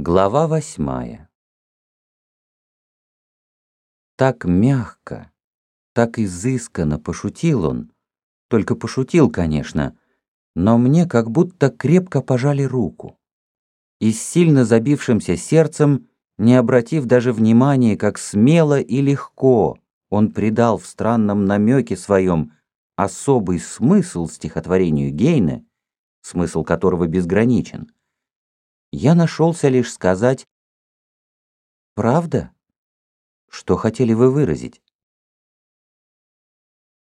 Глава восьмая. Так мягко, так изысканно пошутил он, только пошутил, конечно, но мне как будто крепко пожали руку. И с сильно забившимся сердцем, не обратив даже внимания, как смело и легко он придал в странном намеке своем особый смысл стихотворению Гейна, смысл которого безграничен — я нашелся лишь сказать «Правда? Что хотели вы выразить?»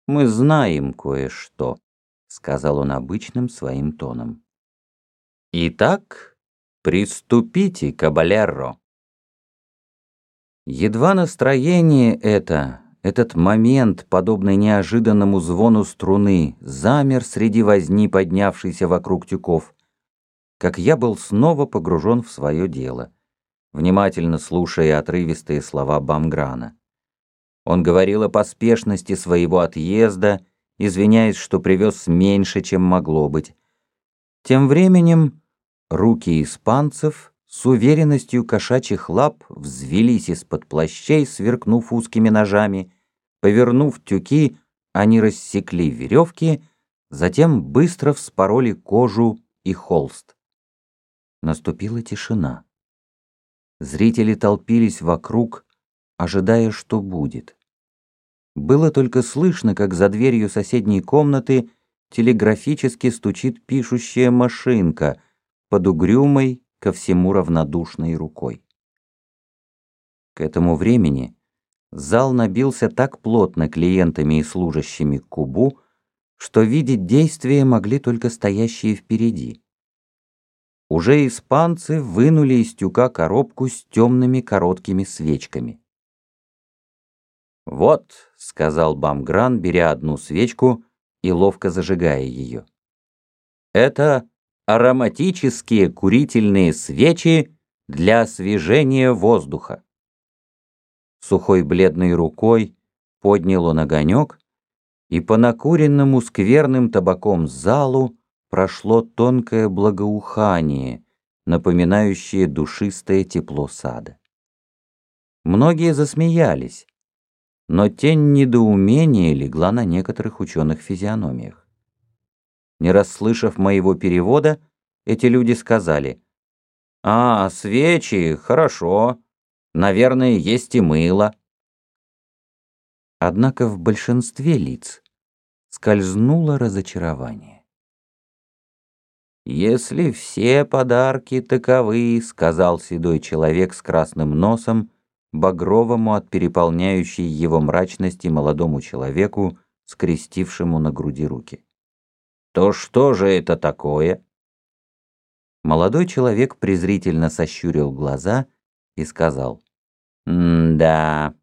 «Мы знаем кое-что», — сказал он обычным своим тоном. «Итак, приступите, кабалерро». Едва настроение это, этот момент, подобный неожиданному звону струны, замер среди возни, поднявшейся вокруг тюков, как я был снова погружен в свое дело, внимательно слушая отрывистые слова Бамграна. Он говорил о поспешности своего отъезда, извиняясь, что привез меньше, чем могло быть. Тем временем руки испанцев с уверенностью кошачьих лап взвелись из-под плащей, сверкнув узкими ножами. Повернув тюки, они рассекли веревки, затем быстро вспороли кожу и холст. Наступила тишина. Зрители толпились вокруг, ожидая, что будет. Было только слышно, как за дверью соседней комнаты телеграфически стучит пишущая машинка под угрюмой, ко всему равнодушной рукой. К этому времени зал набился так плотно клиентами и служащими кубу, что видеть действия могли только стоящие впереди. Уже испанцы вынули из тюка коробку с темными короткими свечками. «Вот», — сказал Бамгран, беря одну свечку и ловко зажигая ее. «Это ароматические курительные свечи для освежения воздуха». Сухой бледной рукой поднял он огонек, и по накуренному скверным табаком залу прошло тонкое благоухание, напоминающее душистое тепло сада. Многие засмеялись, но тень недоумения легла на некоторых ученых физиономиях. Не расслышав моего перевода, эти люди сказали, «А, свечи, хорошо, наверное, есть и мыло». Однако в большинстве лиц скользнуло разочарование. «Если все подарки таковы», — сказал седой человек с красным носом, багровому от переполняющей его мрачности молодому человеку, скрестившему на груди руки. «То что же это такое?» Молодой человек презрительно сощурил глаза и сказал, «М-да,